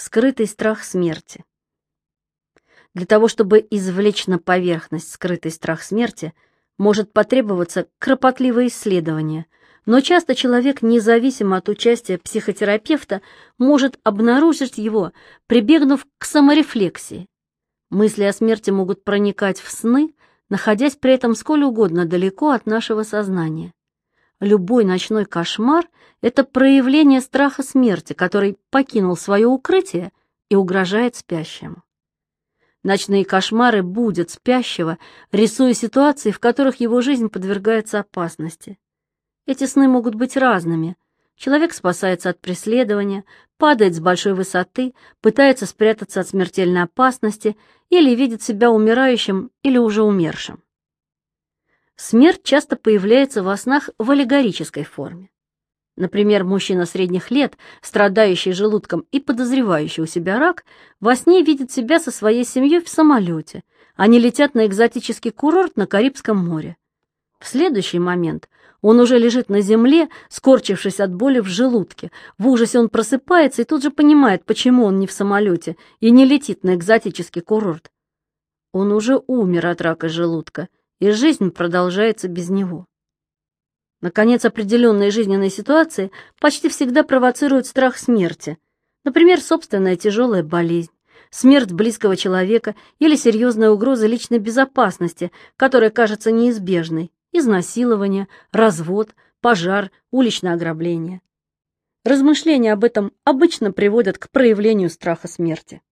Скрытый страх смерти. Для того, чтобы извлечь на поверхность скрытый страх смерти, может потребоваться кропотливое исследование, но часто человек, независимо от участия психотерапевта, может обнаружить его, прибегнув к саморефлексии. Мысли о смерти могут проникать в сны, находясь при этом сколь угодно далеко от нашего сознания. Любой ночной кошмар — это проявление страха смерти, который покинул свое укрытие и угрожает спящему. Ночные кошмары будут спящего, рисуя ситуации, в которых его жизнь подвергается опасности. Эти сны могут быть разными. Человек спасается от преследования, падает с большой высоты, пытается спрятаться от смертельной опасности или видит себя умирающим или уже умершим. Смерть часто появляется во снах в аллегорической форме. Например, мужчина средних лет, страдающий желудком и подозревающий у себя рак, во сне видит себя со своей семьей в самолете. Они летят на экзотический курорт на Карибском море. В следующий момент он уже лежит на земле, скорчившись от боли в желудке. В ужасе он просыпается и тут же понимает, почему он не в самолете и не летит на экзотический курорт. Он уже умер от рака желудка и жизнь продолжается без него. Наконец, определенные жизненные ситуации почти всегда провоцируют страх смерти. Например, собственная тяжелая болезнь, смерть близкого человека или серьезная угроза личной безопасности, которая кажется неизбежной, изнасилование, развод, пожар, уличное ограбление. Размышления об этом обычно приводят к проявлению страха смерти.